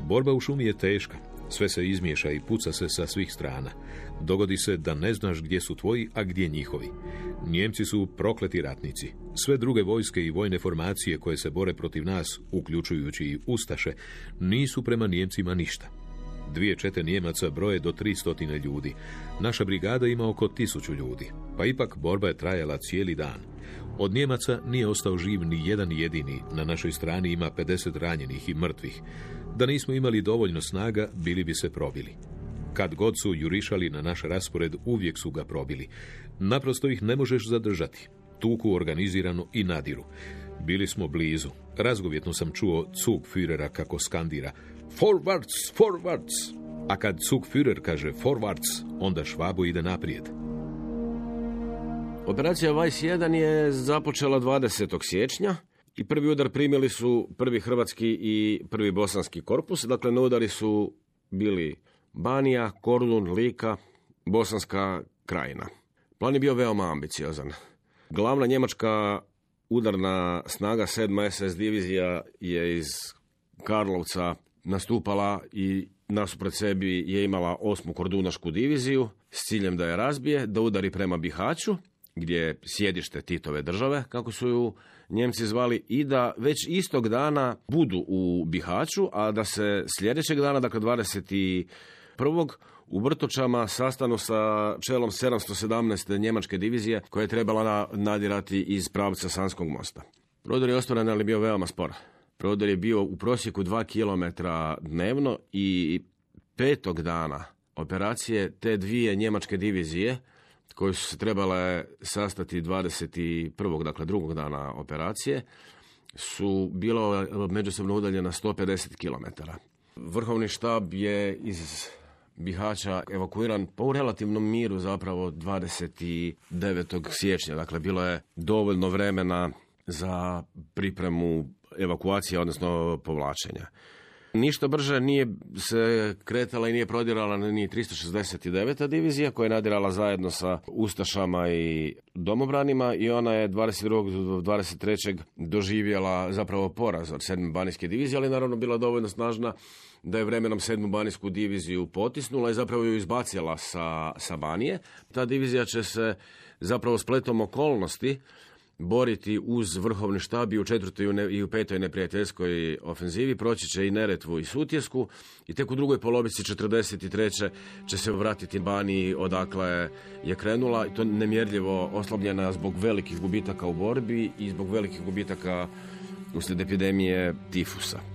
Borba u šumi je teška. Sve se izmiješa i puca se sa svih strana. Dogodi se da ne znaš gdje su tvoji, a gdje njihovi. Njemci su prokleti ratnici. Sve druge vojske i vojne formacije koje se bore protiv nas, uključujući i Ustaše, nisu prema Njemcima ništa. Dvije čete Njemaca broje do 300 ljudi. Naša brigada ima oko tisuću ljudi. Pa ipak borba je trajala cijeli dan. Od Njemaca nije ostao živ ni jedan jedini. Na našoj strani ima 50 ranjenih i mrtvih. Da nismo imali dovoljno snaga, bili bi se probili. Kad god su jurišali na naš raspored, uvijek su ga probili. Naprosto ih ne možeš zadržati. Tuku organizirano i nadiru. Bili smo blizu. Razgovjetno sam čuo cug Führera kako skandira Forwards, forwards. A kad Zugführer kaže forwards, onda Švabo ide naprijed. Operacija Vice 1 je započela 20. siječnja i prvi udar primili su prvi hrvatski i prvi bosanski korpus. Dakle, na udari su bili Banija, Kordun, Lika, Bosanska krajina. Plan je bio veoma ambiciozan. Glavna njemačka udarna snaga 7. SS divizija je iz Karlovca nastupala i nasuprot sebi je imala osmu kordunašku diviziju s ciljem da je razbije, da udari prema Bihaću, gdje je sjedište Titove države, kako su ju Njemci zvali, i da već istog dana budu u Bihaću, a da se sljedećeg dana, dakle 21. u Vrtočama sastanu sa čelom 717. njemačke divizije koja je trebala nadirati iz pravca Sanskog mosta. Prodor je ostvaren, ali bio veoma spor. Prodor je bio u prosjeku 2 km dnevno i petog dana operacije te dvije njemačke divizije koje su se trebale sastati 21. dakle drugog dana operacije su bilo međusobno udaljena 150 km. Vrhovni štab je iz Bihaća evakuiran po relativnom miru zapravo 29. siječnja. Dakle, bilo je dovoljno vremena za pripremu evakuacije, odnosno povlačenja. Ništa brže nije se kretala i nije prodirala ni 369. divizija koja je nadirala zajedno sa Ustašama i domobranima i ona je 22. do 23. doživjela zapravo poraz od 7. banijske divizije, ali naravno bila dovoljno snažna da je vremenom 7. banijsku diviziju potisnula i zapravo ju izbacila sa, sa Banije. Ta divizija će se zapravo spletom okolnosti boriti uz vrhovni štab i u četvrtoj i u petoj neprijateljskoj ofenzivi. Proći će i Neretvu i Sutjesku i tek u drugoj polovici 43. će se vratiti Baniji odakle je krenula i to nemjerljivo oslabljena zbog velikih gubitaka u borbi i zbog velikih gubitaka uslijed epidemije tifusa.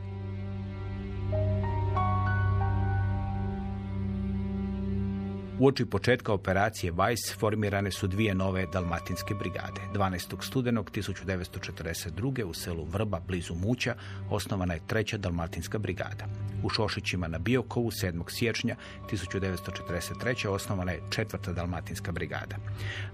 Uoči početka operacije Weiss formirane su dvije nove dalmatinske brigade. 12. studenog 1942. u selu Vrba blizu Muća osnovana je treća dalmatinska brigada. U Šošićima na Biokovu 7. siječnja 1943. osnovana je četvrta dalmatinska brigada.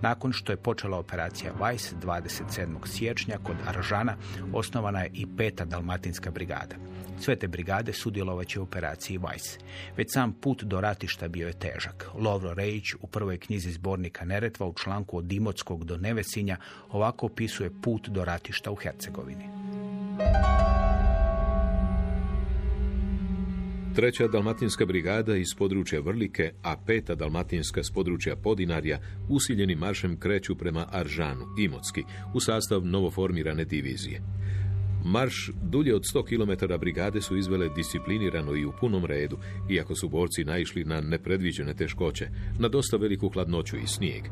Nakon što je počela operacija Weiss 27. siječnja kod Aržana osnovana je i peta dalmatinska brigada. Sve te brigade sudjelovat će u operaciji Weiss. Već sam put do ratišta bio je težak. Lovro Rejić u prvoj knjizi zbornika Neretva u članku od Dimotskog do Nevesinja ovako opisuje put do ratišta u Hercegovini. Treća dalmatinska brigada iz područja Vrlike, a peta dalmatinska s područja Podinarja usiljenim maršem kreću prema Aržanu, Imotski, u sastav novoformirane divizije. Marš dulje od 100 km brigade su izvele disciplinirano i u punom redu, iako su borci naišli na nepredviđene teškoće, na dosta veliku hladnoću i snijeg.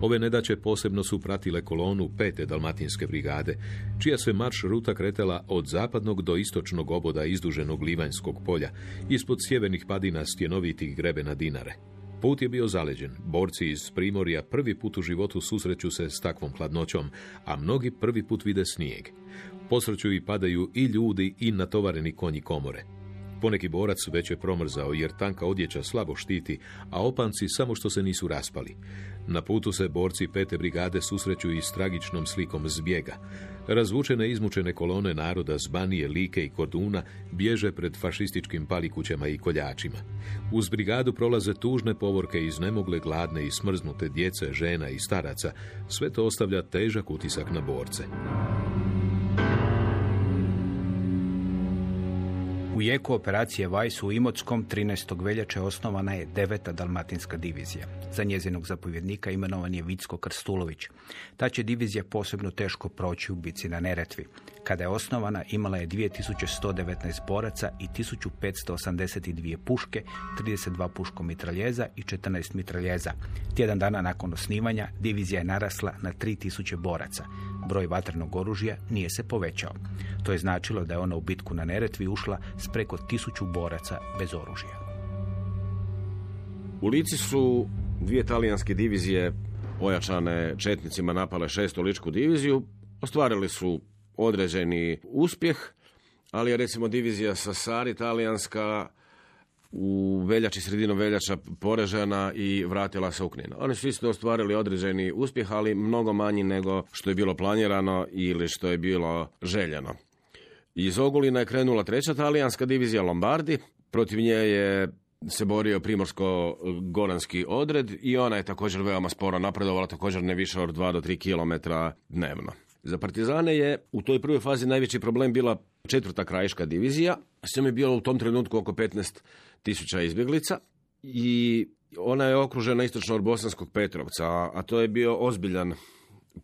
Ove nedaće posebno su pratile kolonu pete dalmatinske brigade, čija se marš ruta kretala od zapadnog do istočnog oboda izduženog Livanjskog polja, ispod sjevernih padina stjenovitih grebena Dinare. Put je bio zaleđen. Borci iz Primorja prvi put u životu susreću se s takvom hladnoćom, a mnogi prvi put vide snijeg. Posreću i padaju i ljudi i natovareni konji komore. Poneki borac već je promrzao jer tanka odjeća slabo štiti, a opanci samo što se nisu raspali. Na putu se borci pete brigade susreću i s tragičnom slikom zbjega. Razvučene izmučene kolone naroda z Banije, Like i Korduna bježe pred fašističkim palikućama i koljačima. Uz brigadu prolaze tužne povorke iznemogle, gladne i smrznute djece, žena i staraca. Sve to ostavlja težak utisak na borce. U jeku operacije Vajs u Imotskom 13. veljače osnovana je deveta dalmatinska divizija. Za njezinog zapovjednika imenovan je Vicko Krstulović. Ta će divizija posebno teško proći u bici na Neretvi. Kada je osnovana imala je 2119 boraca i 1582 puške, 32 puško mitraljeza i 14 mitraljeza. Tjedan dana nakon osnivanja divizija je narasla na 3000 boraca. Broj vatrenog oružja nije se povećao. To je značilo da je ona u bitku na Neretvi ušla s preko tisuću boraca bez oružja. U Lici su dvije talijanske divizije ojačane četnicima napale šestu ličku diviziju. Ostvarili su određeni uspjeh, ali recimo divizija Sassari talijanska u veljači, sredinu veljača porežena i vratila se u Knin. Oni su isto ostvarili određeni uspjeh, ali mnogo manji nego što je bilo planirano ili što je bilo željeno. Iz Ogulina je krenula treća talijanska divizija Lombardi, protiv nje je se borio primorsko-goranski odred i ona je također veoma sporo napredovala, također ne više od 2 do 3 km dnevno. Za partizane je u toj prvoj fazi najveći problem bila četvrta krajiška divizija, s njom je bilo u tom trenutku oko 15 tisuća izbjeglica i ona je okružena istočno od Bosanskog Petrovca, a to je bio ozbiljan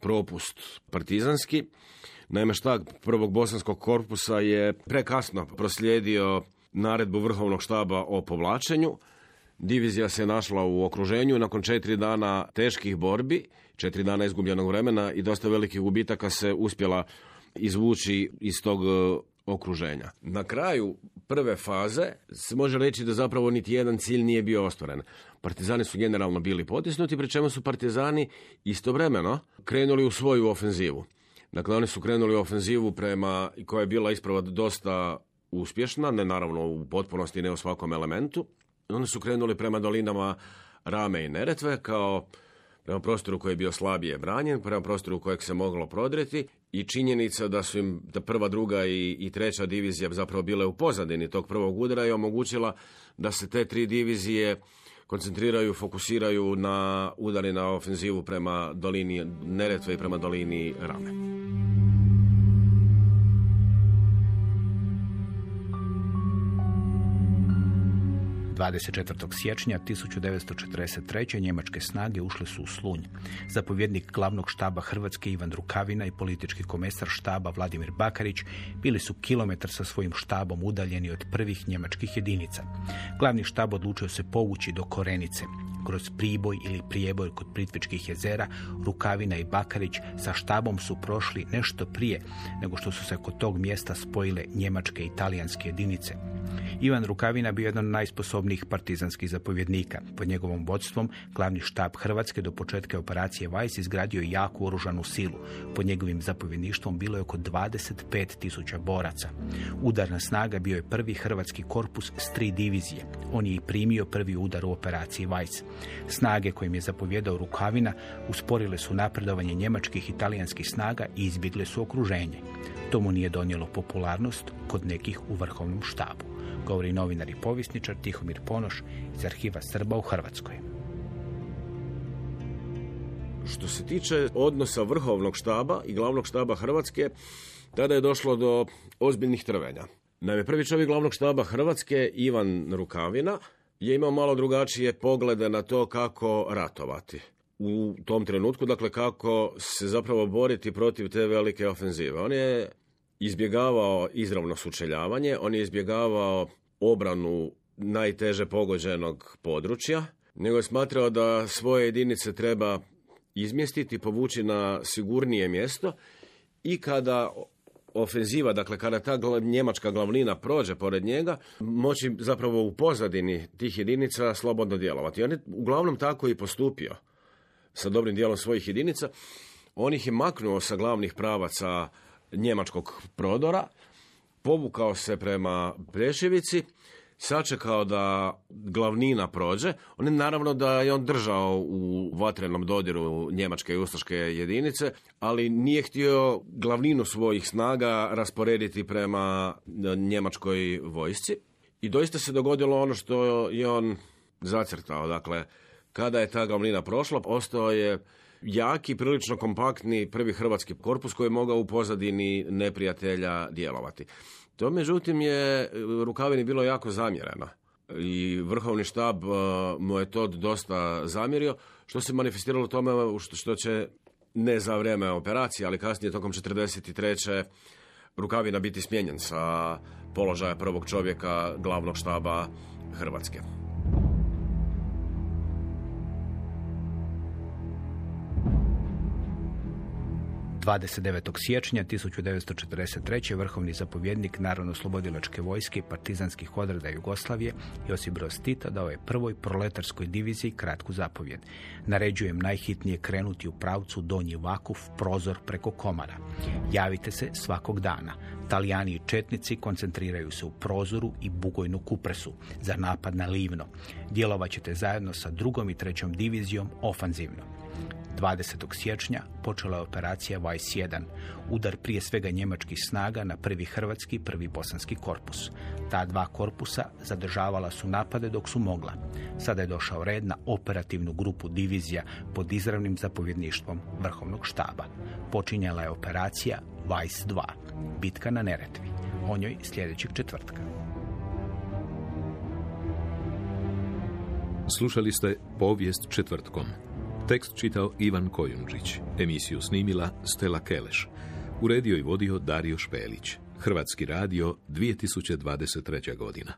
propust partizanski. Naime, štab prvog bosanskog korpusa je prekasno proslijedio naredbu vrhovnog štaba o povlačenju. Divizija se našla u okruženju nakon četiri dana teških borbi, četiri dana izgubljenog vremena i dosta velikih gubitaka se uspjela izvući iz tog e, okruženja. Na kraju prve faze se može reći da zapravo niti jedan cilj nije bio ostvaren. Partizani su generalno bili potisnuti, pri čemu su partizani istovremeno krenuli u svoju ofenzivu. Dakle, oni su krenuli u ofenzivu prema, koja je bila isprava dosta uspješna, ne naravno u potpunosti, ne u svakom elementu. Oni su krenuli prema dolinama Rame i Neretve kao prema prostoru koji je bio slabije branjen, prema prostoru kojeg se moglo prodreti i činjenica da su im da prva, druga i, i treća divizija zapravo bile u pozadini tog prvog udara je omogućila da se te tri divizije koncentriraju, fokusiraju na udari na ofenzivu prema dolini Neretve i prema dolini Rame. 24. siječnja 1943. njemačke snage ušle su u Slunj. Zapovjednik glavnog štaba Hrvatske Ivan Rukavina i politički komesar štaba Vladimir Bakarić bili su kilometar sa svojim štabom udaljeni od prvih njemačkih jedinica. Glavni štab odlučio se povući do Korenice. Kroz Priboj ili Prijeboj kod Pritvičkih jezera, Rukavina i Bakarić sa štabom su prošli nešto prije nego što su se kod tog mjesta spojile njemačke i talijanske jedinice. Ivan Rukavina bio jedan od najsposobnijih partizanskih zapovjednika. Pod njegovom vodstvom glavni štab Hrvatske do početka operacije Vajs izgradio je jaku oružanu silu. Pod njegovim zapovjedništvom bilo je oko 25 tisuća boraca. Udarna snaga bio je prvi hrvatski korpus s tri divizije. On je i primio prvi udar u operaciji Vajs. Snage kojim je zapovjedao Rukavina usporile su napredovanje njemačkih i talijanskih snaga i izbjegle su okruženje. To mu nije donijelo popularnost kod nekih u vrhovnom štabu govori novinar i povisničar Tihomir Ponoš iz arhiva Srba u Hrvatskoj. Što se tiče odnosa vrhovnog štaba i glavnog štaba Hrvatske, tada je došlo do ozbiljnih trvenja. Naime, prvi čovjek glavnog štaba Hrvatske, Ivan Rukavina, je imao malo drugačije poglede na to kako ratovati. U tom trenutku, dakle, kako se zapravo boriti protiv te velike ofenzive. On je izbjegavao izravno sučeljavanje, on je izbjegavao obranu najteže pogođenog područja, nego je smatrao da svoje jedinice treba izmjestiti, povući na sigurnije mjesto i kada ofenziva, dakle kada ta njemačka glavnina prođe pored njega, moći zapravo u pozadini tih jedinica slobodno djelovati. On je uglavnom tako i postupio sa dobrim dijelom svojih jedinica. On ih je maknuo sa glavnih pravaca njemačkog prodora, povukao se prema Preševici, sačekao da glavnina prođe. On je naravno da je on držao u vatrenom dodiru njemačke i ustaške jedinice, ali nije htio glavninu svojih snaga rasporediti prema njemačkoj vojsci. I doista se dogodilo ono što je on zacrtao. Dakle, kada je ta glavnina prošla, ostao je jaki, prilično kompaktni prvi hrvatski korpus koji je mogao u pozadini neprijatelja djelovati. To međutim je Rukavini bilo jako zamjereno i vrhovni štab uh, mu je to dosta zamjerio, što se manifestiralo tome što će ne za vrijeme operacije, ali kasnije tokom 43. Rukavina biti smijenjen sa položaja prvog čovjeka glavnog štaba Hrvatske. 29. siječnja 1943. vrhovni zapovjednik Narodno-slobodilačke vojske i partizanskih odreda Jugoslavije Josip Broz Tito dao je prvoj proletarskoj diviziji kratku zapovjed. Naređujem najhitnije krenuti u pravcu Donji Vakuf, prozor preko Komara. Javite se svakog dana. Talijani i Četnici koncentriraju se u prozoru i Bugojnu Kupresu za napad na Livno. Djelovat ćete zajedno sa drugom i trećom divizijom ofanzivno. 20. siječnja počela je operacija Vice 1, udar prije svega njemačkih snaga na prvi hrvatski prvi bosanski korpus. Ta dva korpusa zadržavala su napade dok su mogla. Sada je došao red na operativnu grupu divizija pod izravnim zapovjedništvom vrhovnog štaba. Počinjala je operacija Vice 2, bitka na Neretvi. O njoj sljedećeg četvrtka. Slušali ste povijest četvrtkom. Tekst čitao Ivan Kojundžić. Emisiju snimila Stela Keleš. Uredio i vodio Dario Špelić. Hrvatski radio 2023. godina.